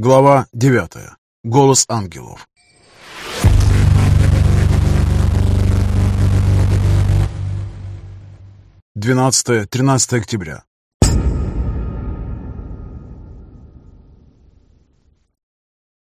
Глава 9. Голос ангелов. Двенадцатое-тринадцатое октября.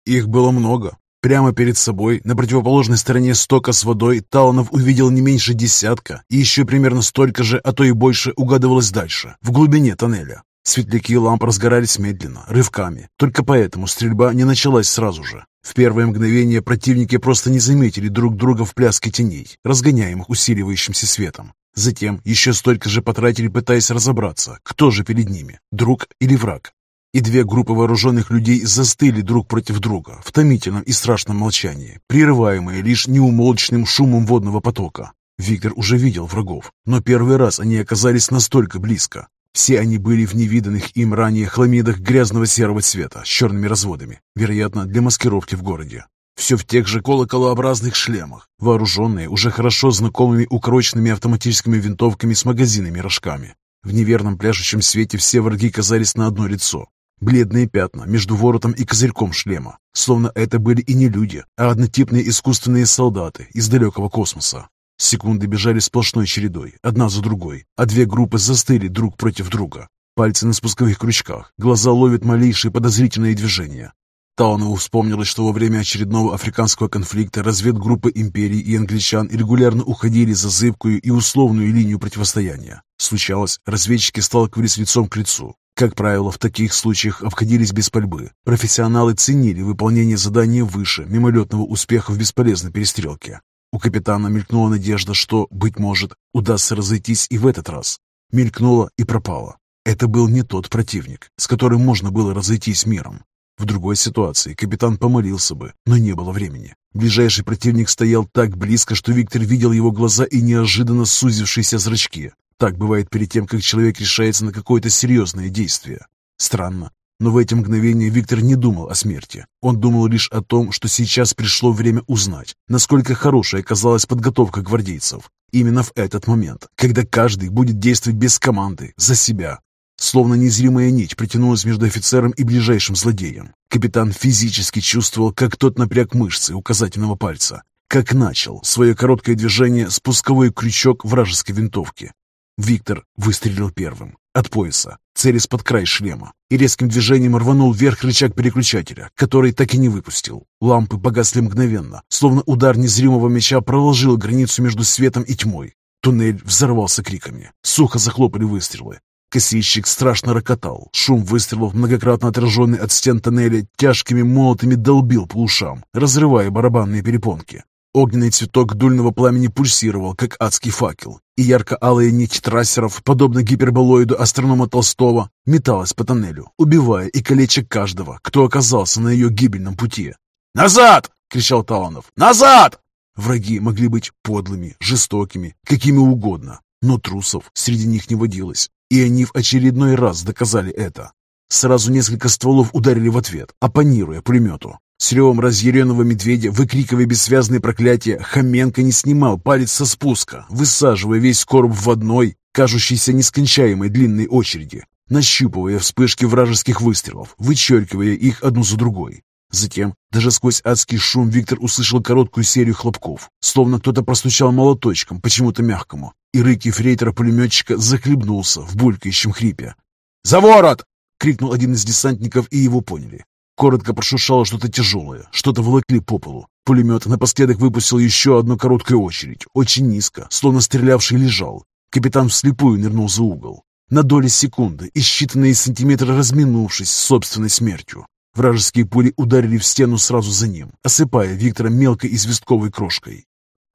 Их было много. Прямо перед собой, на противоположной стороне стока с водой, Таланов увидел не меньше десятка, и еще примерно столько же, а то и больше, угадывалось дальше, в глубине тоннеля. Светляки ламп разгорались медленно, рывками. Только поэтому стрельба не началась сразу же. В первое мгновение противники просто не заметили друг друга в пляске теней, разгоняемых усиливающимся светом. Затем еще столько же потратили, пытаясь разобраться, кто же перед ними, друг или враг и две группы вооруженных людей застыли друг против друга в томительном и страшном молчании, прерываемые лишь неумолчным шумом водного потока. Виктор уже видел врагов, но первый раз они оказались настолько близко. Все они были в невиданных им ранее хламидах грязного серого цвета с черными разводами, вероятно, для маскировки в городе. Все в тех же колоколообразных шлемах, вооруженные уже хорошо знакомыми укороченными автоматическими винтовками с магазинами-рожками. В неверном пляшущем свете все враги казались на одно лицо, Бледные пятна между воротом и козырьком шлема, словно это были и не люди, а однотипные искусственные солдаты из далекого космоса. Секунды бежали сплошной чередой, одна за другой, а две группы застыли друг против друга. Пальцы на спусковых крючках, глаза ловят малейшие подозрительные движения. Таунову вспомнилось, что во время очередного африканского конфликта разведгруппы империи и англичан регулярно уходили за зыбкую и условную линию противостояния. Случалось, разведчики сталкивались лицом к лицу, как правило, в таких случаях обходились без пальбы. Профессионалы ценили выполнение задания выше мимолетного успеха в бесполезной перестрелке. У капитана мелькнула надежда, что, быть может, удастся разойтись и в этот раз. Мелькнула и пропала. Это был не тот противник, с которым можно было разойтись миром. В другой ситуации капитан помолился бы, но не было времени. Ближайший противник стоял так близко, что Виктор видел его глаза и неожиданно сузившиеся зрачки. Так бывает перед тем, как человек решается на какое-то серьезное действие. Странно, но в эти мгновения Виктор не думал о смерти. Он думал лишь о том, что сейчас пришло время узнать, насколько хорошей оказалась подготовка гвардейцев. Именно в этот момент, когда каждый будет действовать без команды, за себя. Словно незримая нить притянулась между офицером и ближайшим злодеем. Капитан физически чувствовал, как тот напряг мышцы указательного пальца, как начал свое короткое движение спусковой крючок вражеской винтовки, Виктор выстрелил первым, от пояса, целясь под край шлема, и резким движением рванул вверх рычаг переключателя, который так и не выпустил. Лампы погасли мгновенно, словно удар незримого меча проложил границу между светом и тьмой. Туннель взорвался криками, сухо захлопали выстрелы. Косильщик страшно рокотал, шум выстрелов, многократно отраженный от стен тоннеля, тяжкими молотами долбил по ушам, разрывая барабанные перепонки. Огненный цветок дульного пламени пульсировал, как адский факел, и ярко-алая нить трассеров, подобно гиперболоиду астронома Толстого, металась по тоннелю, убивая и калеча каждого, кто оказался на ее гибельном пути. «Назад!» — кричал Таланов. «Назад!» Враги могли быть подлыми, жестокими, какими угодно, но трусов среди них не водилось, и они в очередной раз доказали это. Сразу несколько стволов ударили в ответ, оппонируя пулемету. С ревом разъяренного медведя, выкрикивая бессвязные проклятия, Хоменко не снимал палец со спуска, высаживая весь короб в одной, кажущейся нескончаемой длинной очереди, нащупывая вспышки вражеских выстрелов, вычеркивая их одну за другой. Затем, даже сквозь адский шум, Виктор услышал короткую серию хлопков, словно кто-то простучал молоточком, почему-то мягкому, и рык ефрейтора-пулеметчика захлебнулся в булькающем хрипе. «За ворот!» — крикнул один из десантников, и его поняли. Коротко прошуршало что-то тяжелое, что-то волокли по полу. Пулемет напоследок выпустил еще одну короткую очередь, очень низко, словно стрелявший лежал. Капитан вслепую нырнул за угол. На доли секунды и считанные сантиметры разминувшись с собственной смертью. Вражеские пули ударили в стену сразу за ним, осыпая Виктора мелкой известковой крошкой.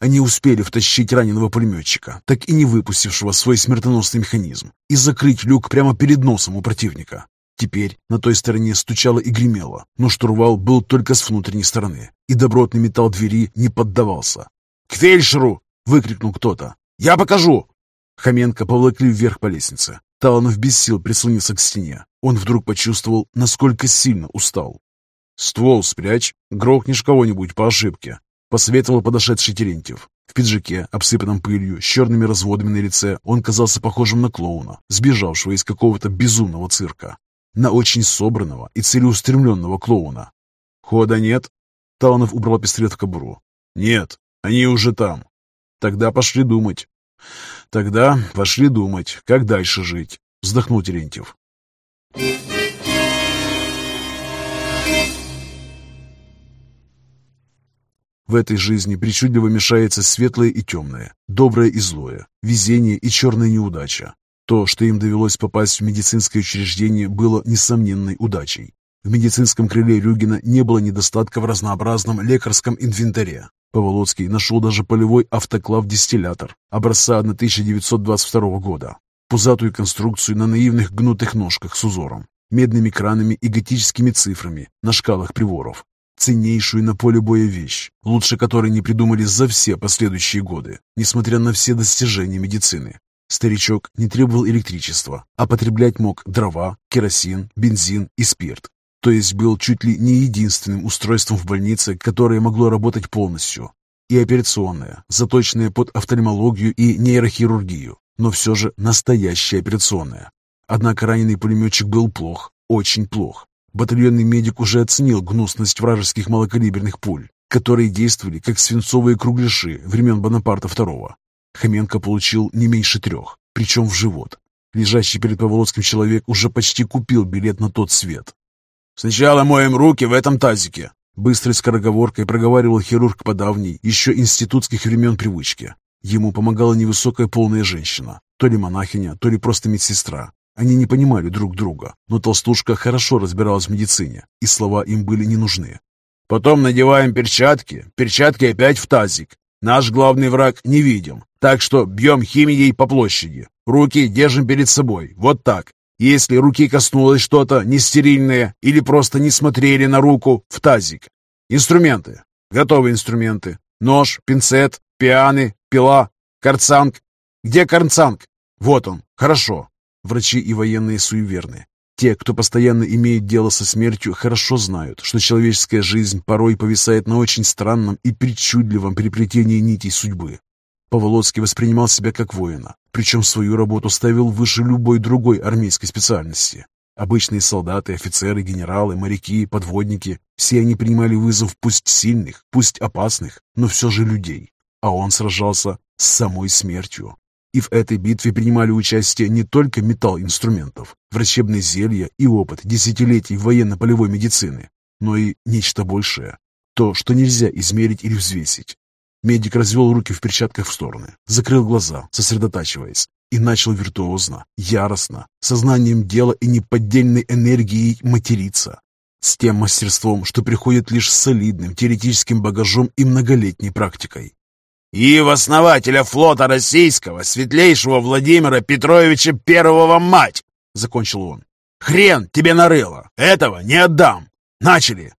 Они успели втащить раненого пулеметчика, так и не выпустившего свой смертоносный механизм, и закрыть люк прямо перед носом у противника. Теперь на той стороне стучало и гремело, но штурвал был только с внутренней стороны, и добротный металл двери не поддавался. «К фельдшеру!» — выкрикнул кто-то. «Я покажу!» Хоменко повлекли вверх по лестнице. Таланов без сил прислонился к стене. Он вдруг почувствовал, насколько сильно устал. «Ствол спрячь, грохнешь кого-нибудь по ошибке», — посоветовал подошедший Терентьев. В пиджаке, обсыпанном пылью, с черными разводами на лице, он казался похожим на клоуна, сбежавшего из какого-то безумного цирка. На очень собранного и целеустремленного клоуна. «Хода нет?» Таланов убрал пистолет в кобуру. «Нет, они уже там. Тогда пошли думать». «Тогда пошли думать, как дальше жить», — вздохнул Терентьев. В этой жизни причудливо мешается светлое и темное, доброе и злое, везение и черная неудача. То, что им довелось попасть в медицинское учреждение, было несомненной удачей. В медицинском крыле Рюгина не было недостатка в разнообразном лекарском инвентаре. Поволоцкий нашел даже полевой автоклав-дистиллятор образца 1922 года. Пузатую конструкцию на наивных гнутых ножках с узором, медными кранами и готическими цифрами на шкалах приворов. Ценнейшую на поле боя вещь, лучше которой не придумали за все последующие годы, несмотря на все достижения медицины. Старичок не требовал электричества, а потреблять мог дрова, керосин, бензин и спирт. То есть был чуть ли не единственным устройством в больнице, которое могло работать полностью. И операционная, заточенная под офтальмологию и нейрохирургию, но все же настоящая операционная. Однако раненый пулеметчик был плох, очень плох. Батальонный медик уже оценил гнусность вражеских малокалиберных пуль, которые действовали как свинцовые кругляши времен Бонапарта II. Хоменко получил не меньше трех, причем в живот. Лежащий перед Поволоцким человек уже почти купил билет на тот свет. «Сначала моем руки в этом тазике», Быстрой скороговоркой проговаривал хирург по давней, еще институтских времен привычке. Ему помогала невысокая полная женщина, то ли монахиня, то ли просто медсестра. Они не понимали друг друга, но толстушка хорошо разбиралась в медицине, и слова им были не нужны. «Потом надеваем перчатки, перчатки опять в тазик. Наш главный враг не видим, так что бьем химией по площади. Руки держим перед собой, вот так. Если руки коснулось что-то нестерильное или просто не смотрели на руку, в тазик. Инструменты. Готовые инструменты. Нож, пинцет, пианы, пила, карцанг. Где карцанг? Вот он. Хорошо. Врачи и военные суеверны. Те, кто постоянно имеет дело со смертью, хорошо знают, что человеческая жизнь порой повисает на очень странном и причудливом переплетении нитей судьбы. Поволоцкий воспринимал себя как воина, причем свою работу ставил выше любой другой армейской специальности. Обычные солдаты, офицеры, генералы, моряки, подводники – все они принимали вызов пусть сильных, пусть опасных, но все же людей. А он сражался с самой смертью. И в этой битве принимали участие не только металл инструментов, врачебные зелья и опыт десятилетий военно-полевой медицины, но и нечто большее. То, что нельзя измерить или взвесить. Медик развел руки в перчатках в стороны, закрыл глаза, сосредотачиваясь, и начал виртуозно, яростно, сознанием дела и неподдельной энергией материться. С тем мастерством, что приходит лишь с солидным теоретическим багажом и многолетней практикой и в основателя флота российского, светлейшего Владимира Петровича Первого мать!» — закончил он. «Хрен тебе нарыло! Этого не отдам! Начали!»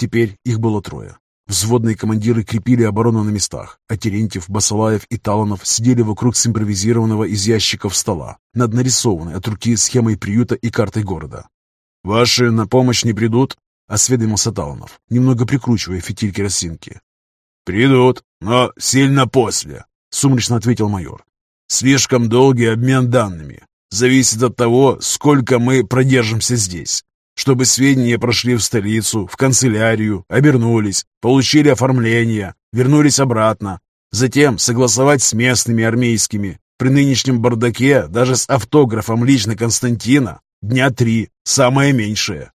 Теперь их было трое. Взводные командиры крепили оборону на местах, а Терентьев, Басалаев и Таланов сидели вокруг симпровизированного из ящиков стола над нарисованной от руки схемой приюта и картой города. «Ваши на помощь не придут?» — осведомился Таланов, немного прикручивая фитиль керосинки. «Придут, но сильно после», — сумрачно ответил майор. «Слишком долгий обмен данными. Зависит от того, сколько мы продержимся здесь. Чтобы сведения прошли в столицу, в канцелярию, обернулись, получили оформление, вернулись обратно. Затем согласовать с местными армейскими. При нынешнем бардаке даже с автографом лично Константина Дня три, самое меньшее.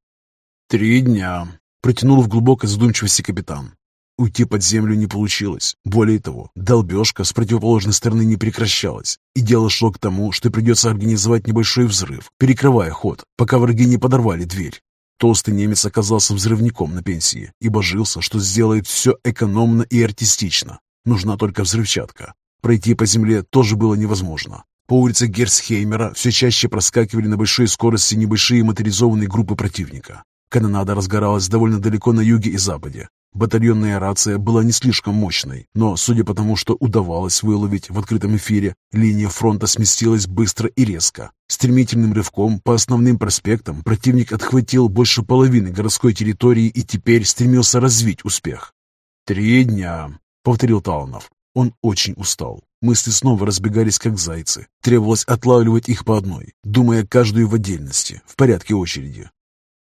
Три дня, протянул в глубокой задумчивости капитан. Уйти под землю не получилось. Более того, долбежка с противоположной стороны не прекращалась, и дело шло к тому, что придется организовать небольшой взрыв, перекрывая ход, пока враги не подорвали дверь. Толстый немец оказался взрывником на пенсии и божился, что сделает все экономно и артистично. Нужна только взрывчатка. Пройти по земле тоже было невозможно. По улице Герцхеймера все чаще проскакивали на большой скорости небольшие моторизованные группы противника. Канонада разгоралась довольно далеко на юге и западе. Батальонная рация была не слишком мощной, но, судя по тому, что удавалось выловить в открытом эфире, линия фронта сместилась быстро и резко. Стремительным рывком по основным проспектам противник отхватил больше половины городской территории и теперь стремился развить успех. «Три дня», — повторил Таланов. Он очень устал. Мысли снова разбегались, как зайцы. Требовалось отлавливать их по одной, думая каждую в отдельности, в порядке очереди.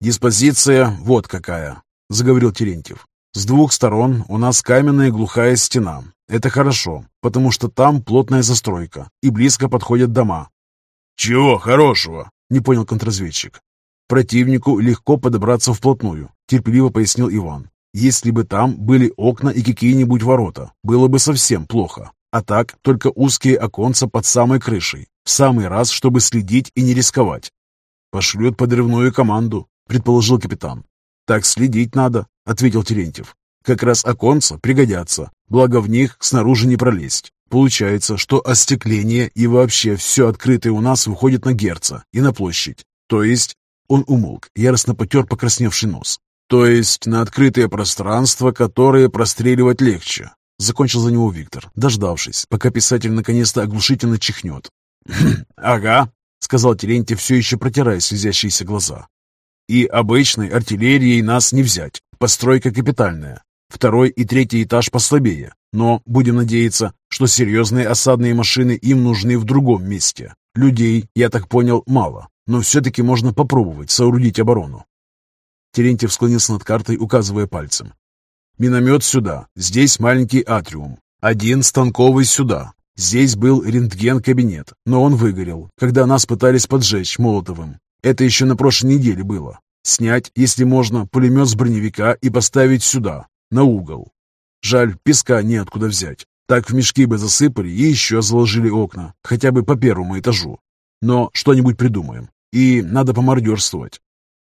«Диспозиция вот какая», — заговорил Терентьев. «С двух сторон у нас каменная глухая стена. Это хорошо, потому что там плотная застройка и близко подходят дома». «Чего хорошего?» — не понял контрразведчик. «Противнику легко подобраться вплотную», — терпеливо пояснил Иван. «Если бы там были окна и какие-нибудь ворота, было бы совсем плохо. А так, только узкие оконца под самой крышей. В самый раз, чтобы следить и не рисковать. «Пошлет подрывную команду», — предположил капитан. «Так следить надо», — ответил Терентьев. «Как раз оконца пригодятся, благо в них снаружи не пролезть. Получается, что остекление и вообще все открытое у нас выходит на Герца и на площадь. То есть он умолк, яростно потер покрасневший нос. То есть на открытое пространство, которое простреливать легче. Закончил за него Виктор, дождавшись, пока писатель наконец-то оглушительно чихнет. «Ага», — сказал Терентьев, все еще протирая слезящиеся глаза. «И обычной артиллерией нас не взять. Постройка капитальная. Второй и третий этаж послабее. Но будем надеяться, что серьезные осадные машины им нужны в другом месте. Людей, я так понял, мало но все-таки можно попробовать соорудить оборону. Терентьев склонился над картой, указывая пальцем. «Миномет сюда, здесь маленький атриум, один станковый сюда. Здесь был рентген-кабинет, но он выгорел, когда нас пытались поджечь Молотовым. Это еще на прошлой неделе было. Снять, если можно, пулемет с броневика и поставить сюда, на угол. Жаль, песка неоткуда взять. Так в мешки бы засыпали и еще заложили окна, хотя бы по первому этажу. Но что-нибудь придумаем. И надо помародерствовать.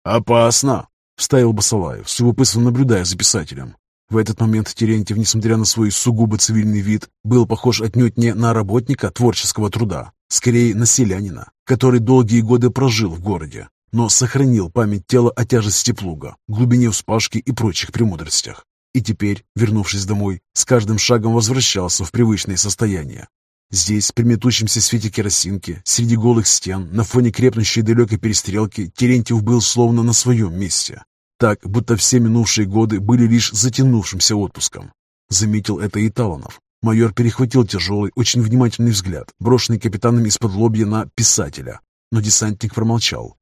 «Опасно!» — вставил Басалаев, с любопытством наблюдая за писателем. В этот момент Терентьев, несмотря на свой сугубо цивильный вид, был похож отнюдь не на работника творческого труда, скорее на селянина, который долгие годы прожил в городе, но сохранил память тела о тяжести плуга, глубине вспашки и прочих премудростях. И теперь, вернувшись домой, с каждым шагом возвращался в привычное состояние, Здесь, при метущемся свете керосинки, среди голых стен, на фоне крепнущей далекой перестрелки, Терентьев был словно на своем месте. Так, будто все минувшие годы были лишь затянувшимся отпуском. Заметил это и Таланов. Майор перехватил тяжелый, очень внимательный взгляд, брошенный капитаном из-под лобья на писателя. Но десантник промолчал.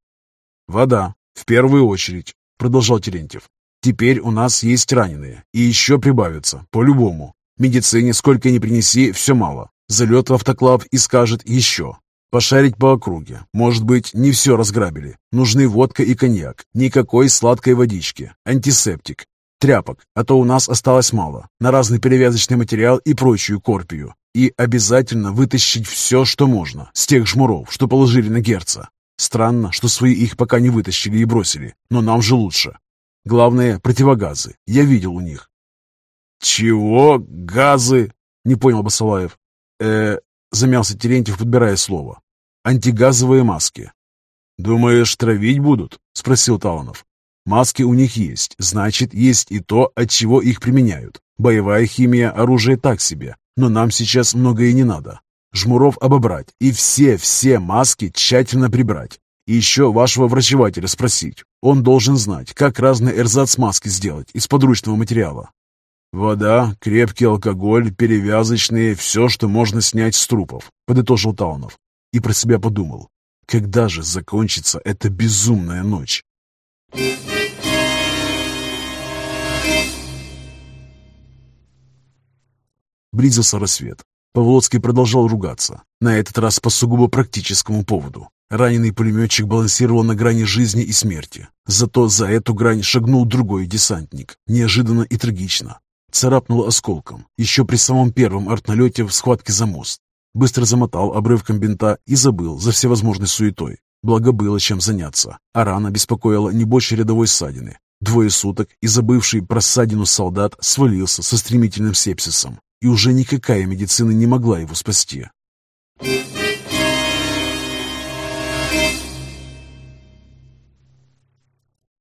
«Вода, в первую очередь», — продолжал Терентьев. «Теперь у нас есть раненые, и еще прибавятся, по-любому. Медицине сколько ни принеси, все мало. Залет в автоклав и скажет еще. Пошарить по округе. Может быть, не все разграбили. Нужны водка и коньяк. Никакой сладкой водички. Антисептик. Тряпок, а то у нас осталось мало. На разный перевязочный материал и прочую корпию. И обязательно вытащить все, что можно, с тех жмуров, что положили на герца. Странно, что свои их пока не вытащили и бросили, но нам же лучше. Главное, противогазы. Я видел у них. «Чего? Газы?» — не понял Басалаев э замялся Терентьев, подбирая слово. «Антигазовые маски». «Думаешь, травить будут?» — спросил Таланов. «Маски у них есть, значит, есть и то, от чего их применяют. Боевая химия, оружие так себе, но нам сейчас многое не надо. Жмуров обобрать и все-все маски тщательно прибрать. И еще вашего врачевателя спросить. Он должен знать, как разные эрзац-маски сделать из подручного материала. «Вода, крепкий алкоголь, перевязочные, все, что можно снять с трупов», — подытожил Таунов. И про себя подумал, когда же закончится эта безумная ночь? Близился рассвет. Павлоцкий продолжал ругаться, на этот раз по сугубо практическому поводу. Раненый пулеметчик балансировал на грани жизни и смерти. Зато за эту грань шагнул другой десантник, неожиданно и трагично. Царапнул осколком, еще при самом первом артналете в схватке за мост. Быстро замотал обрывком бинта и забыл за всевозможной суетой. Благо было чем заняться, а рана беспокоила не больше рядовой ссадины. Двое суток и забывший про ссадину солдат свалился со стремительным сепсисом, и уже никакая медицина не могла его спасти.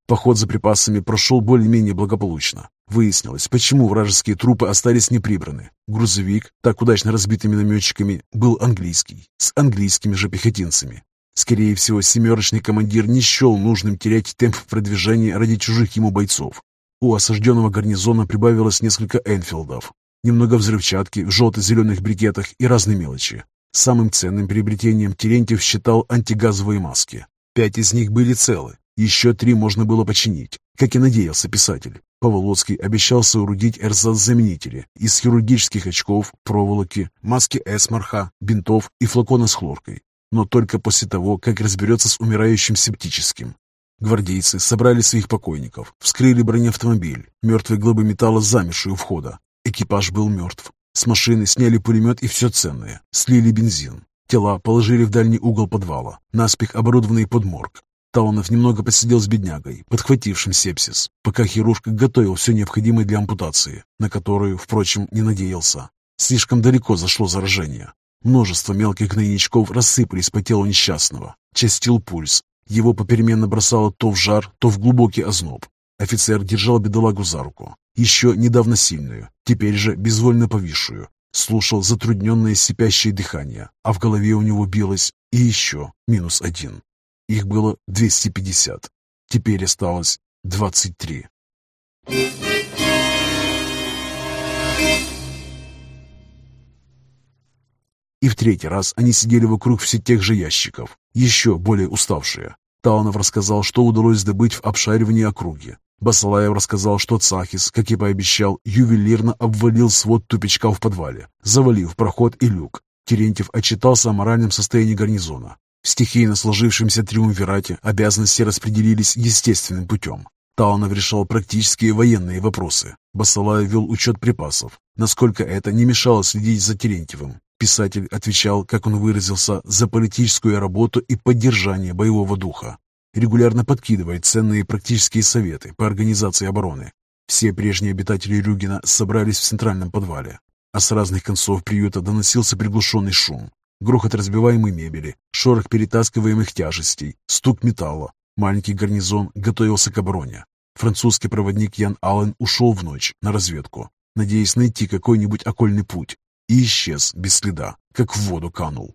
Поход за припасами прошел более-менее благополучно. Выяснилось, почему вражеские трупы остались неприбраны. Грузовик, так удачно разбитый минометчиками, был английский, с английскими же пехотинцами. Скорее всего, семерочный командир не счел нужным терять темп продвижения ради чужих ему бойцов. У осажденного гарнизона прибавилось несколько Энфилдов. Немного взрывчатки в желто-зеленых брикетах и разные мелочи. Самым ценным приобретением Терентьев считал антигазовые маски. Пять из них были целы, еще три можно было починить, как и надеялся писатель. Поволоцкий обещал соорудить эрзац-заменители из хирургических очков, проволоки, маски эсмарха, бинтов и флакона с хлоркой. Но только после того, как разберется с умирающим септическим. Гвардейцы собрали своих покойников, вскрыли бронеавтомобиль, мертвые глыбы металла замершие у входа. Экипаж был мертв. С машины сняли пулемет и все ценное, слили бензин. Тела положили в дальний угол подвала, наспех оборудованный под морг. Таланов немного посидел с беднягой, подхватившим сепсис, пока хирург готовил все необходимое для ампутации, на которую, впрочем, не надеялся. Слишком далеко зашло заражение. Множество мелких гнойничков рассыпались по телу несчастного. Частил пульс. Его попеременно бросало то в жар, то в глубокий озноб. Офицер держал бедолагу за руку, еще недавно сильную, теперь же безвольно повисшую. Слушал затрудненное сипящее дыхание, а в голове у него билось и еще минус один. Их было 250. Теперь осталось 23. И в третий раз они сидели вокруг все тех же ящиков, еще более уставшие. Таланов рассказал, что удалось добыть в обшаривании округи. Басалаев рассказал, что Цахис, как и пообещал, ювелирно обвалил свод тупичка в подвале, завалив проход и люк. Терентьев отчитался о моральном состоянии гарнизона. В стихийно сложившемся триумвирате обязанности распределились естественным путем. Таунов решал практические военные вопросы. Басалаев вел учет припасов, насколько это не мешало следить за Терентьевым. Писатель отвечал, как он выразился, за политическую работу и поддержание боевого духа. Регулярно подкидывает ценные практические советы по организации обороны. Все прежние обитатели Рюгина собрались в центральном подвале, а с разных концов приюта доносился приглушенный шум. Грохот разбиваемой мебели, шорох перетаскиваемых тяжестей, стук металла. Маленький гарнизон готовился к обороне. Французский проводник Ян Аллен ушел в ночь на разведку, надеясь найти какой-нибудь окольный путь, и исчез без следа, как в воду канул.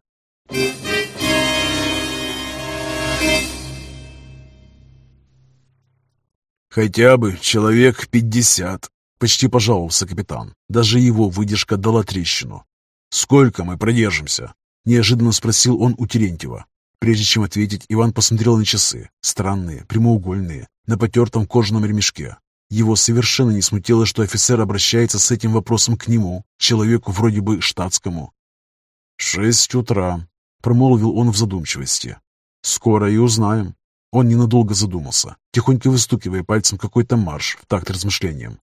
«Хотя бы человек пятьдесят», — почти пожаловался капитан. Даже его выдержка дала трещину. «Сколько мы продержимся?» Неожиданно спросил он у Терентьева. Прежде чем ответить, Иван посмотрел на часы. Странные, прямоугольные, на потертом кожаном ремешке. Его совершенно не смутило, что офицер обращается с этим вопросом к нему, человеку вроде бы штатскому. «Шесть утра», — промолвил он в задумчивости. «Скоро и узнаем». Он ненадолго задумался, тихонько выстукивая пальцем какой-то марш в такт размышлениям.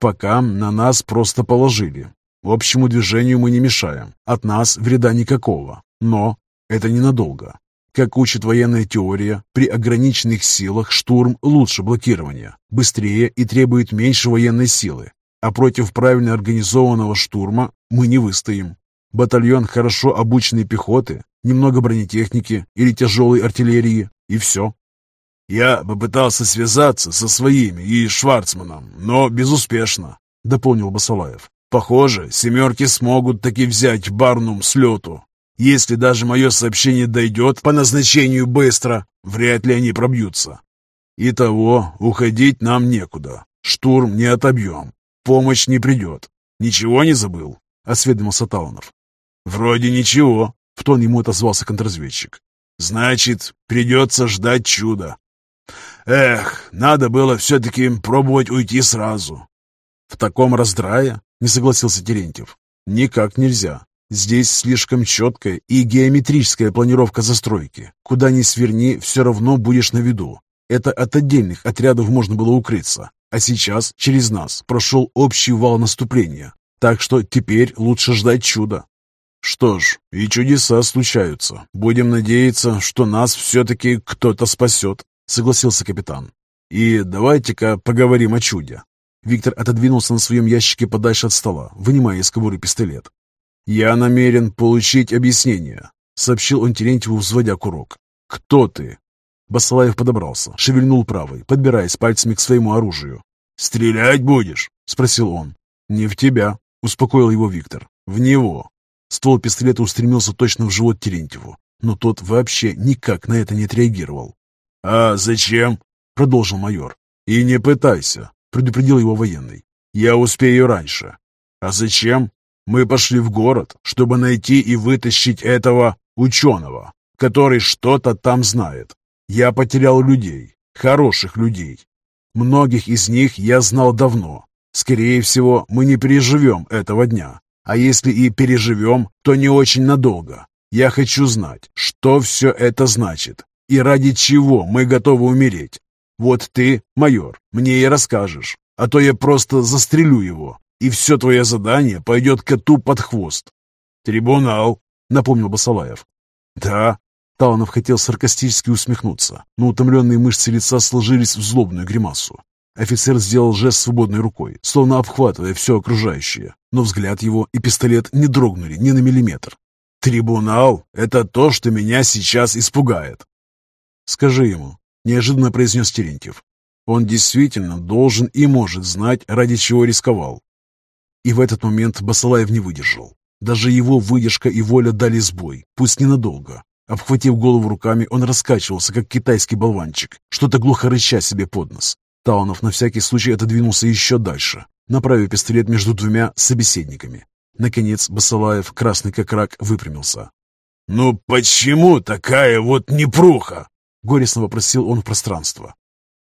«Пока на нас просто положили. Общему движению мы не мешаем. От нас вреда никакого. Но это ненадолго. Как учит военная теория, при ограниченных силах штурм лучше блокирования, быстрее и требует меньше военной силы. А против правильно организованного штурма мы не выстоим. Батальон хорошо обученной пехоты, немного бронетехники или тяжелой артиллерии, и все. Я попытался связаться со своими и Шварцманом, но безуспешно, дополнил Басалаев. Похоже, семерки смогут таки взять Барнум с лету. Если даже мое сообщение дойдет по назначению быстро, вряд ли они пробьются. Итого, уходить нам некуда. Штурм не отобьем. Помощь не придет. Ничего не забыл?» — осведомился Таланов. «Вроде ничего», — в тон ему отозвался контрразведчик. «Значит, придется ждать чуда. Эх, надо было все-таки пробовать уйти сразу». «В таком раздрае?» Не согласился Терентьев. Никак нельзя. Здесь слишком четкая и геометрическая планировка застройки. Куда ни сверни, все равно будешь на виду. Это от отдельных отрядов можно было укрыться. А сейчас через нас прошел общий вал наступления. Так что теперь лучше ждать чуда. Что ж, и чудеса случаются. Будем надеяться, что нас все-таки кто-то спасет, согласился капитан. И давайте-ка поговорим о чуде. Виктор отодвинулся на своем ящике подальше от стола, вынимая из кобуры пистолет. «Я намерен получить объяснение», — сообщил он Терентьеву, взводя курок. «Кто ты?» Басалаев подобрался, шевельнул правой, подбираясь пальцами к своему оружию. «Стрелять будешь?» — спросил он. «Не в тебя», — успокоил его Виктор. «В него». Ствол пистолета устремился точно в живот Терентьеву, но тот вообще никак на это не отреагировал. «А зачем?» — продолжил майор. «И не пытайся. — предупредил его военный. «Я успею раньше». «А зачем? Мы пошли в город, чтобы найти и вытащить этого ученого, который что-то там знает. Я потерял людей, хороших людей. Многих из них я знал давно. Скорее всего, мы не переживем этого дня. А если и переживем, то не очень надолго. Я хочу знать, что все это значит и ради чего мы готовы умереть. Вот ты, майор, мне и расскажешь, а то я просто застрелю его, и все твое задание пойдет коту под хвост. Трибунал, напомнил Басалаев. Да, Таланов хотел саркастически усмехнуться, но утомленные мышцы лица сложились в злобную гримасу. Офицер сделал жест свободной рукой, словно обхватывая все окружающее, но взгляд его и пистолет не дрогнули ни на миллиметр. «Трибунал — это то, что меня сейчас испугает». «Скажи ему», — неожиданно произнес Терентьев. «Он действительно должен и может знать, ради чего рисковал». И в этот момент Басалаев не выдержал. Даже его выдержка и воля дали сбой, пусть ненадолго. Обхватив голову руками, он раскачивался, как китайский болванчик, что-то глухо рыча себе под нос. Таунов на всякий случай отодвинулся еще дальше, направив пистолет между двумя собеседниками. Наконец Басалаев, красный как рак, выпрямился. «Ну почему такая вот непруха?» — горестно вопросил он в пространство.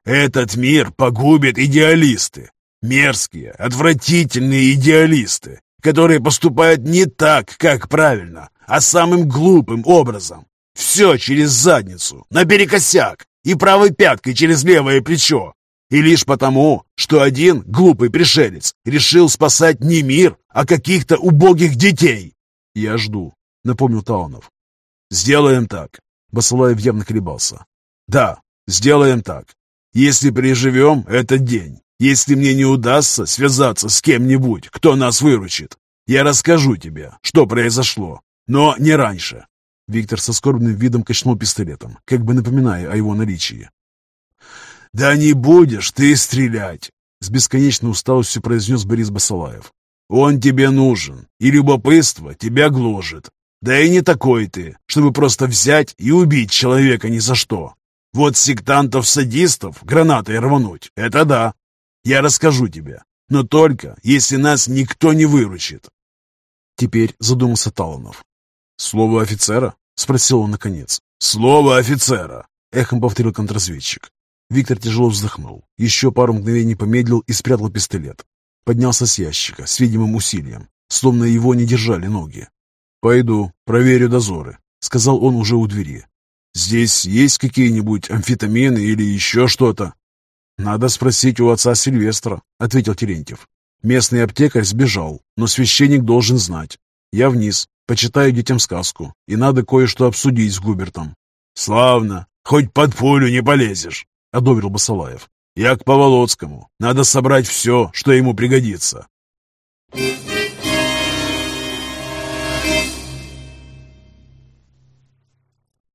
«Этот мир погубит идеалисты, мерзкие, отвратительные идеалисты, которые поступают не так, как правильно, а самым глупым образом. Все через задницу, наперекосяк, и правой пяткой через левое плечо. И лишь потому, что один глупый пришелец решил спасать не мир, а каких-то убогих детей. «Я жду», — напомнил Таунов. «Сделаем так». Басалаев явно колебался. «Да, сделаем так. Если переживем этот день, если мне не удастся связаться с кем-нибудь, кто нас выручит, я расскажу тебе, что произошло, но не раньше. Виктор со скорбным видом качнул пистолетом, как бы напоминая о его наличии. «Да не будешь ты стрелять!» С бесконечной усталостью произнес Борис Басалаев. «Он тебе нужен, и любопытство тебя гложет. Да и не такой ты, чтобы просто взять и убить человека ни за что. Вот сектантов-садистов гранатой рвануть — это да. Я расскажу тебе, но только если нас никто не выручит». Теперь задумался Таланов. «Слово офицера?» — спросил он наконец. «Слово офицера!» — эхом повторил контрразведчик. Виктор тяжело вздохнул, еще пару мгновений помедлил и спрятал пистолет. Поднялся с ящика с видимым усилием, словно его не держали ноги. «Пойду, проверю дозоры», — сказал он уже у двери. «Здесь есть какие-нибудь амфетамины или еще что-то?» «Надо спросить у отца Сильвестра», — ответил Терентьев. «Местный аптекарь сбежал, но священник должен знать. Я вниз, Почитаю детям сказку, и надо кое-что обсудить с Губертом». «Славно! Хоть под пулю не полезешь!» — одобрил Басалаев. «Я к Поволоцкому. Надо собрать все, что ему пригодится».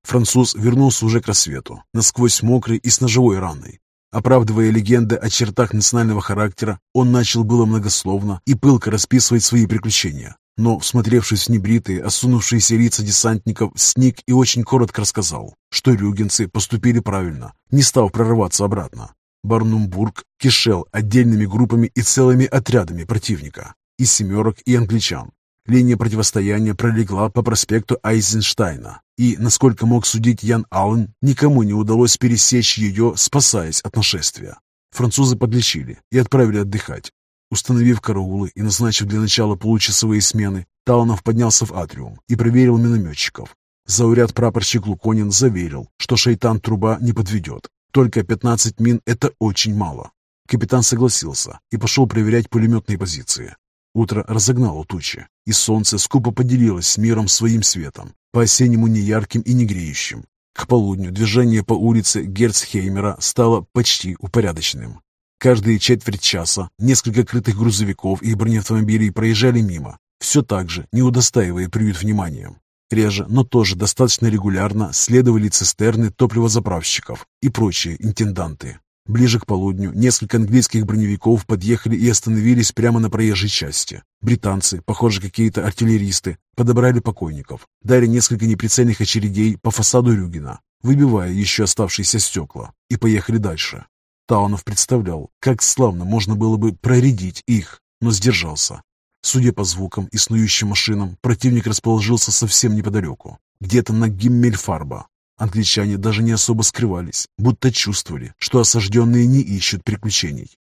Француз вернулся уже к рассвету, насквозь мокрый и с ножевой раной. Оправдывая легенды о чертах национального характера, он начал было многословно и пылко расписывать свои приключения. Но, всмотревшись в небритые, осунувшиеся лица десантников, сник и очень коротко рассказал, что рюгенцы поступили правильно, не став прорываться обратно. Барнумбург кишел отдельными группами и целыми отрядами противника, и семерок, и англичан. Линия противостояния пролегла по проспекту Айзенштейна, и, насколько мог судить Ян Аллен, никому не удалось пересечь ее, спасаясь от нашествия. Французы подлечили и отправили отдыхать, Установив караулы и назначив для начала получасовые смены, Таланов поднялся в атриум и проверил минометчиков. Зауряд прапорщик Луконин заверил, что шайтан-труба не подведет. Только 15 мин – это очень мало. Капитан согласился и пошел проверять пулеметные позиции. Утро разогнало тучи, и солнце скупо поделилось с миром своим светом, по-осеннему неярким и не греющим. К полудню движение по улице Герцхеймера стало почти упорядоченным. Каждые четверть часа несколько крытых грузовиков и бронеавтомобилей проезжали мимо, все так же, не удостаивая приют вниманием. Реже, но тоже достаточно регулярно следовали цистерны топливозаправщиков и прочие интенданты. Ближе к полудню несколько английских броневиков подъехали и остановились прямо на проезжей части. Британцы, похоже, какие-то артиллеристы, подобрали покойников, дали несколько неприцельных очередей по фасаду Рюгина, выбивая еще оставшиеся стекла, и поехали дальше. Таунов представлял, как славно можно было бы проредить их, но сдержался. Судя по звукам и снующим машинам, противник расположился совсем неподалеку, где-то на Гиммельфарба. Англичане даже не особо скрывались, будто чувствовали, что осажденные не ищут приключений.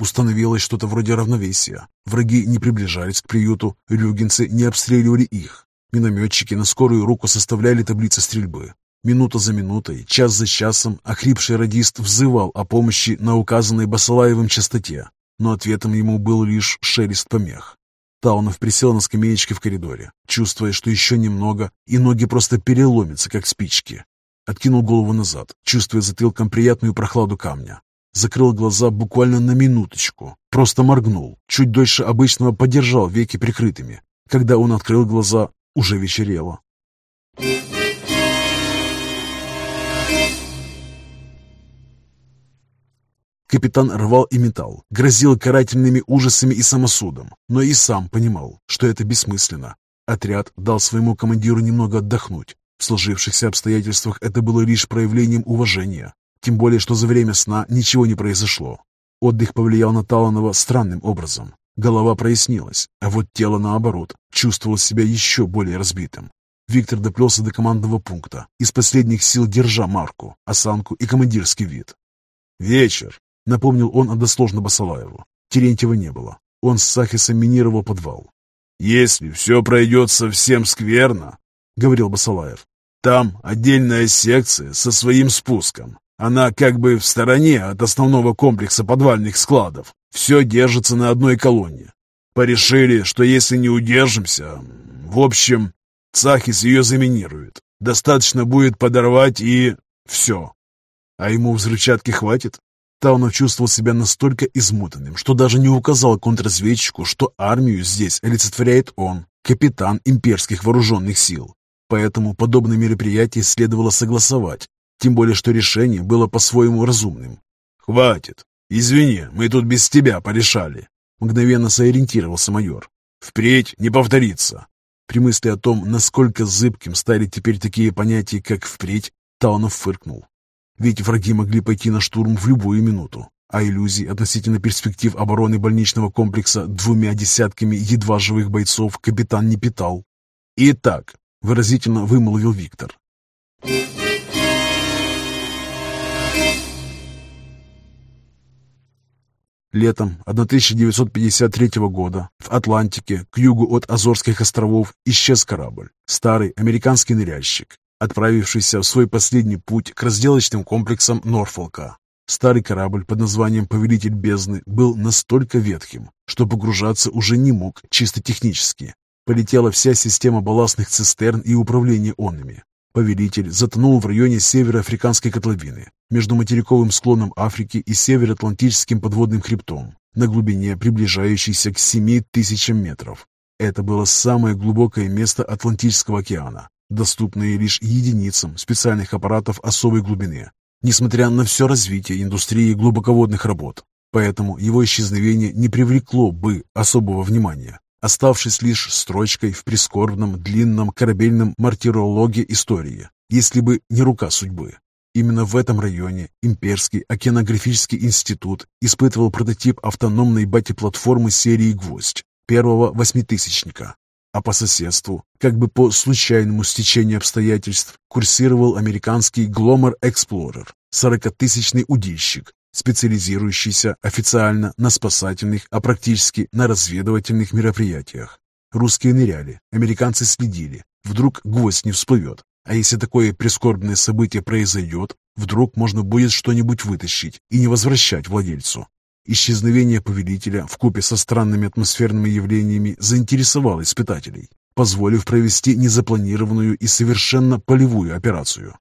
Установилось что-то вроде равновесия. Враги не приближались к приюту, рюгенцы не обстреливали их. Минометчики на скорую руку составляли таблицы стрельбы. Минута за минутой, час за часом охрипший радист взывал о помощи на указанной Басалаевым частоте, но ответом ему был лишь шелест помех. Таунов присел на скамеечке в коридоре, чувствуя, что еще немного, и ноги просто переломятся, как спички. Откинул голову назад, чувствуя затылком приятную прохладу камня. Закрыл глаза буквально на минуточку, просто моргнул, чуть дольше обычного подержал веки прикрытыми. Когда он открыл глаза, уже вечерело. Капитан рвал и металл, грозил карательными ужасами и самосудом, но и сам понимал, что это бессмысленно. Отряд дал своему командиру немного отдохнуть. В сложившихся обстоятельствах это было лишь проявлением уважения, тем более, что за время сна ничего не произошло. Отдых повлиял на Таланова странным образом. Голова прояснилась, а вот тело, наоборот, чувствовало себя еще более разбитым. Виктор доплелся до командного пункта, из последних сил держа марку, осанку и командирский вид. «Вечер!» Напомнил он односложно Басалаеву. Терентьева не было. Он с Сахисом минировал подвал. «Если все пройдет совсем скверно, — говорил Басалаев, — там отдельная секция со своим спуском. Она как бы в стороне от основного комплекса подвальных складов. Все держится на одной колонне. Порешили, что если не удержимся... В общем, Цахис ее заминирует. Достаточно будет подорвать и... все. А ему взрывчатки хватит? Таунов чувствовал себя настолько измотанным, что даже не указал контрразведчику, что армию здесь олицетворяет он, капитан имперских вооруженных сил. Поэтому подобное мероприятие следовало согласовать, тем более что решение было по-своему разумным. «Хватит! Извини, мы тут без тебя порешали!» Мгновенно сориентировался майор. «Впредь не повторится!» При мысли о том, насколько зыбким стали теперь такие понятия, как «впредь», Таунов фыркнул. Ведь враги могли пойти на штурм в любую минуту, а иллюзий относительно перспектив обороны больничного комплекса двумя десятками едва живых бойцов капитан не питал. «Итак», — выразительно вымолвил Виктор. Летом 1953 года в Атлантике, к югу от Азорских островов, исчез корабль. Старый американский ныряльщик, отправившийся в свой последний путь к разделочным комплексам Норфолка. Старый корабль под названием «Повелитель бездны» был настолько ветхим, что погружаться уже не мог чисто технически. Полетела вся система балластных цистерн и управления онными. Повелитель затонул в районе североафриканской котловины, между материковым склоном Африки и североатлантическим подводным хребтом, на глубине, приближающейся к 7 тысячам метров. Это было самое глубокое место Атлантического океана, доступные лишь единицам специальных аппаратов особой глубины, несмотря на все развитие индустрии глубоководных работ. Поэтому его исчезновение не привлекло бы особого внимания, оставшись лишь строчкой в прискорбном длинном корабельном мартирологе истории, если бы не рука судьбы. Именно в этом районе Имперский океанографический институт испытывал прототип автономной бати-платформы серии «Гвоздь» первого восьмитысячника, а по соседству, как бы по случайному стечению обстоятельств, курсировал американский Glomar Explorer, сорокатысячный удильщик, специализирующийся официально на спасательных, а практически на разведывательных мероприятиях. Русские ныряли, американцы следили, вдруг гвоздь не всплывет, а если такое прискорбное событие произойдет, вдруг можно будет что-нибудь вытащить и не возвращать владельцу. Исчезновение повелителя в купе со странными атмосферными явлениями заинтересовало испытателей, позволив провести незапланированную и совершенно полевую операцию.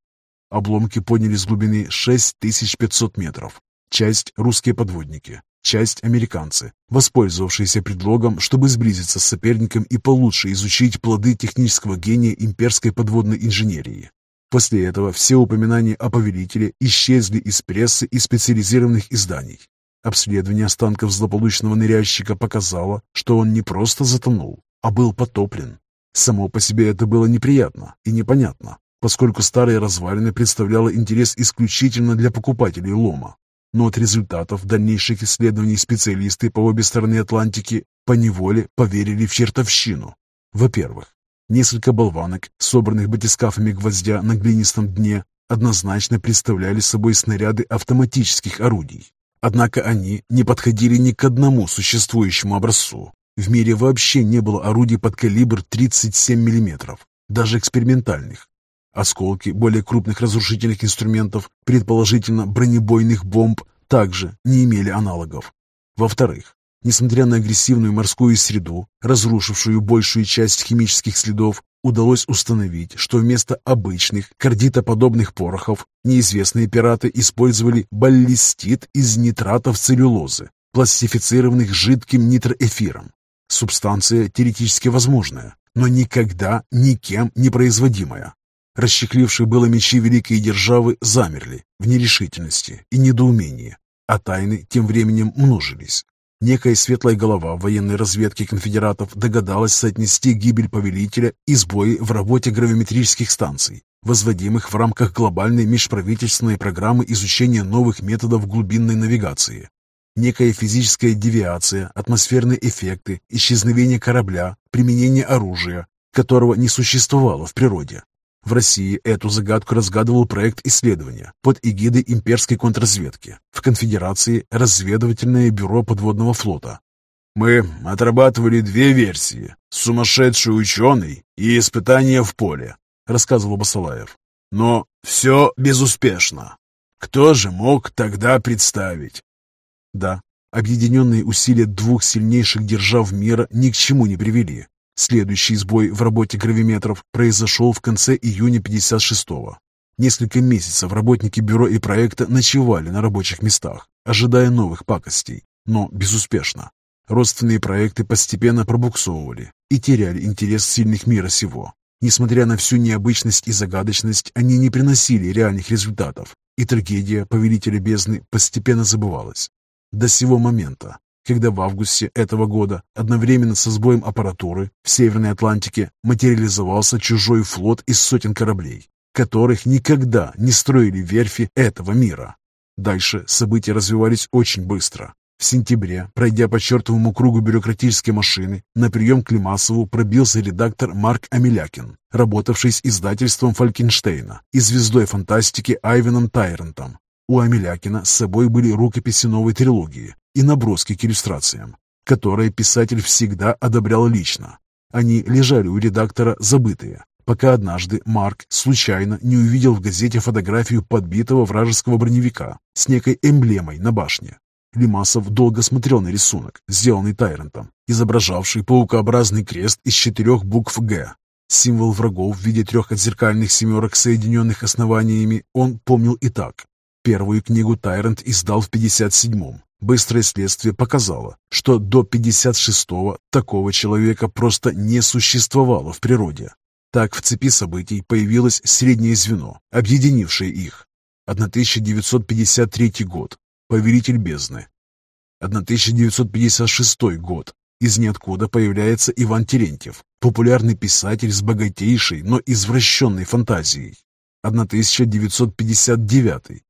Обломки подняли с глубины 6500 метров. Часть – русские подводники, часть – американцы, воспользовавшиеся предлогом, чтобы сблизиться с соперником и получше изучить плоды технического гения имперской подводной инженерии. После этого все упоминания о повелителе исчезли из прессы и специализированных изданий. Обследование останков злополучного ныряльщика показало, что он не просто затонул, а был потоплен. Само по себе это было неприятно и непонятно, поскольку старые развалины представляло интерес исключительно для покупателей лома. но от результатов дальнейших исследований специалисты по обе стороны Атлантики поневоле поверили в чертовщину. Во-первых, несколько болванок, собранных батискафами гвоздя на глинистом дне, однозначно представляли собой снаряды автоматических орудий. Однако они не подходили ни к одному существующему образцу. В мире вообще не было орудий под калибр 37 мм, даже экспериментальных. Осколки более крупных разрушительных инструментов, предположительно бронебойных бомб, также не имели аналогов. Во-вторых, несмотря на агрессивную морскую среду, разрушившую большую часть химических следов, удалось установить, что вместо обычных кардитоподобных порохов неизвестные пираты использовали баллистит из нитратов целлюлозы, пластифицированных жидким нитроэфиром. Субстанция теоретически возможная, но никогда никем не производимая. Расчехлившие было мечи великой державы замерли в нерешительности и недоумении, а тайны тем временем множились. Некая светлая голова военной разведки конфедератов догадалась соотнести гибель повелителя и сбои в работе гравиметрических станций, возводимых в рамках глобальной межправительственной программы изучения новых методов глубинной навигации. Некая физическая девиация, атмосферные эффекты, исчезновение корабля, применение оружия, которого не существовало в природе, в России эту загадку разгадывал проект исследования под эгидой имперской контрразведки, в Конфедерации разведывательное бюро подводного флота. Мы отрабатывали две версии – сумасшедший ученый и испытание в поле, рассказывал Басалаев. Но все безуспешно. Кто же мог тогда представить? Да, объединенные усилия двух сильнейших держав мира ни к чему не привели. Следующий сбой в работе гравиметров произошел в конце июня 56-го. Несколько месяцев работники бюро и проекта ночевали на рабочих местах, ожидая новых пакостей, но безуспешно. Родственные проекты постепенно пробуксовывали и теряли интерес сильных мира сего. Несмотря на всю необычность и загадочность, они не приносили реальных результатов, и трагедия Повелителя Бездны постепенно забывалась. До сего момента, когда в августе этого года одновременно со сбоем аппаратуры в Северной Атлантике материализовался чужой флот из сотен кораблей, которых никогда не строили верфи этого мира. Дальше события развивались очень быстро. В сентябре, пройдя по чертовому кругу бюрократической машины, на прием к Лимасову пробился редактор Марк Амелякин, работавший с издательством Фалькенштейна и звездой фантастики Айвеном Тайрентом. У Амелякина с собой были рукописи новой трилогии, и наброски к иллюстрациям, которые писатель всегда одобрял лично. Они лежали у редактора забытые, пока однажды Марк случайно не увидел в газете фотографию подбитого вражеского броневика с некой эмблемой на башне. Лимасов долго смотрел на рисунок, сделанный Тайрентом, изображавший паукообразный крест из четырех букв «Г». Символ врагов в виде трех отзеркальных семерок, соединенных основаниями, он помнил и так. Первую книгу Тайрент издал в 57-м, Быстрое следствие показало, что до 56-го такого человека просто не существовало в природе. Так в цепи событий появилось среднее звено, объединившее их. 1953 год. Повелитель бездны. 1956 год. Из ниоткуда появляется Иван Терентьев, популярный писатель с богатейшей, но извращенной фантазией. 1959.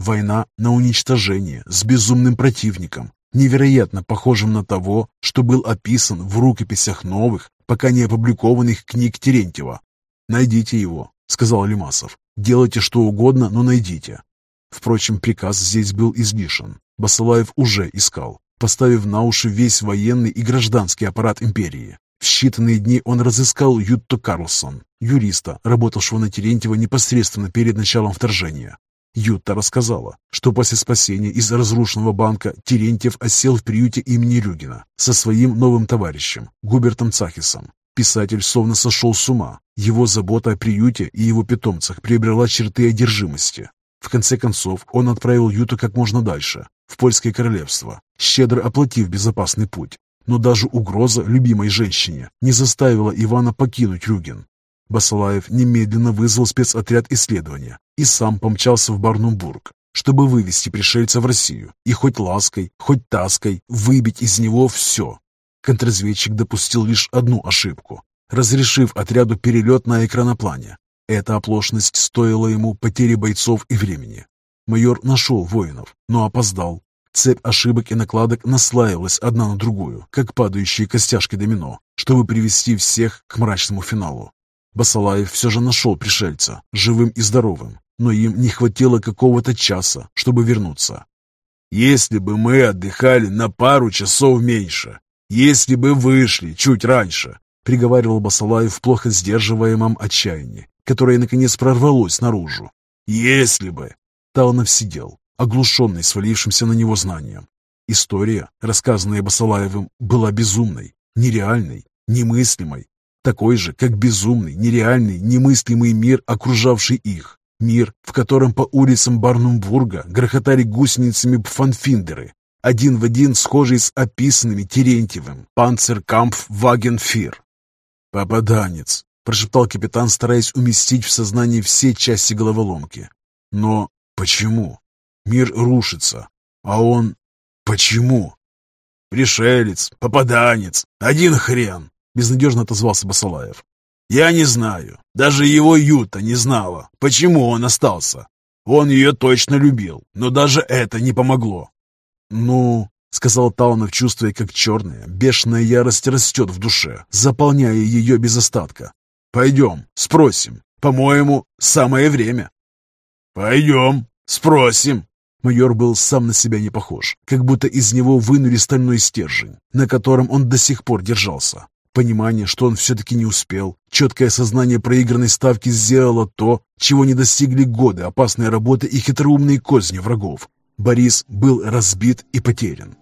Война на уничтожение с безумным противником, невероятно похожим на того, что был описан в рукописях новых, пока не опубликованных книг Терентьева. «Найдите его», — сказал Лимасов. «Делайте что угодно, но найдите». Впрочем, приказ здесь был излишен. Басалаев уже искал, поставив на уши весь военный и гражданский аппарат империи. В считанные дни он разыскал Ютто Карлсон, юриста, работавшего на Терентьева непосредственно перед началом вторжения. Юта рассказала, что после спасения из разрушенного банка Терентьев осел в приюте имени Рюгина со своим новым товарищем, Губертом Цахисом. Писатель словно сошел с ума. Его забота о приюте и его питомцах приобрела черты одержимости. В конце концов, он отправил Юту как можно дальше, в Польское королевство, щедро оплатив безопасный путь. Но даже угроза любимой женщине не заставила Ивана покинуть Рюген. Басалаев немедленно вызвал спецотряд исследования и сам помчался в Барнумбург, чтобы вывести пришельца в Россию и хоть лаской, хоть таской выбить из него все. Контрразведчик допустил лишь одну ошибку, разрешив отряду перелет на экраноплане. Эта оплошность стоила ему потери бойцов и времени. Майор нашел воинов, но опоздал. Цепь ошибок и накладок наслаивалась одна на другую, как падающие костяшки домино, чтобы привести всех к мрачному финалу. Басалаев все же нашел пришельца, живым и здоровым, но им не хватило какого-то часа, чтобы вернуться. «Если бы мы отдыхали на пару часов меньше, если бы вышли чуть раньше», приговаривал Басалаев в плохо сдерживаемом отчаянии, которое наконец прорвалось наружу. «Если бы!» Таланов сидел, оглушенный свалившимся на него знанием. История, рассказанная Басалаевым, была безумной, нереальной, немыслимой, такой же, как безумный, нереальный, немыслимый мир, окружавший их. Мир, в котором по улицам Барнумбурга грохотали гусеницами пфанфиндеры, один в один схожий с описанными Терентьевым «Панцеркампф Вагенфир». «Попаданец», – прошептал капитан, стараясь уместить в сознании все части головоломки. «Но почему?» Мир рушится. А он... Почему? Пришелец, попаданец, один хрен, безнадежно отозвался Басалаев. Я не знаю. Даже его Юта не знала, почему он остался. Он ее точно любил, но даже это не помогло. «Ну...» — сказал Таунов, чувствуя, как черная, бешеная ярость растет в душе, заполняя ее без остатка. «Пойдем, спросим. По-моему, самое время». «Пойдем, спросим», Майор был сам на себя не похож, как будто из него вынули стальной стержень, на котором он до сих пор держался. Понимание, что он все-таки не успел, четкое осознание проигранной ставки сделало то, чего не достигли годы опасной работы и хитроумные козни врагов. Борис был разбит и потерян.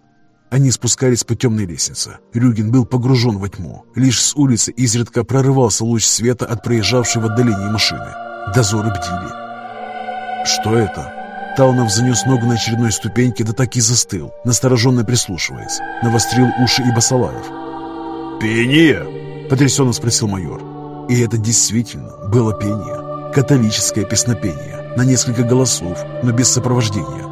Они спускались по темной лестнице. Рюгин был погружен во тьму. Лишь с улицы изредка прорывался луч света от проезжавшей в отдалении машины. Дозоры бдили. «Что это?» Таунов занес ногу на очередной ступеньке, да так и застыл, настороженно прислушиваясь. Навострил уши и Басалаев. «Пение?» – потрясенно спросил майор. И это действительно было пение. Католическое песнопение, на несколько голосов, но без сопровождения.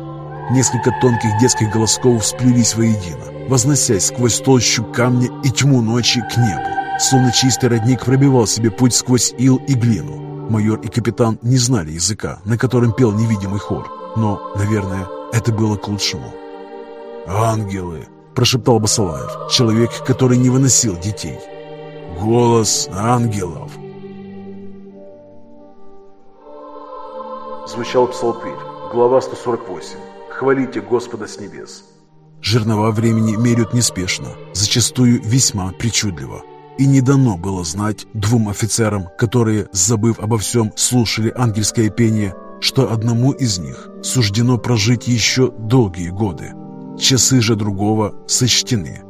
Несколько тонких детских голосков сплелись воедино, возносясь сквозь толщу камня и тьму ночи к небу. Словно чистый родник пробивал себе путь сквозь ил и глину. Майор и капитан не знали языка, на котором пел невидимый хор, но, наверное, это было к лучшему. «Ангелы!» – прошептал Басалаев, человек, который не выносил детей. «Голос ангелов!» Звучал псалтырь, глава 148. «Хвалите Господа с небес». Жернова времени меряют неспешно, зачастую весьма причудливо. И не дано было знать двум офицерам, которые, забыв обо всем, слушали ангельское пение, что одному из них суждено прожить еще долгие годы. Часы же другого сочтены.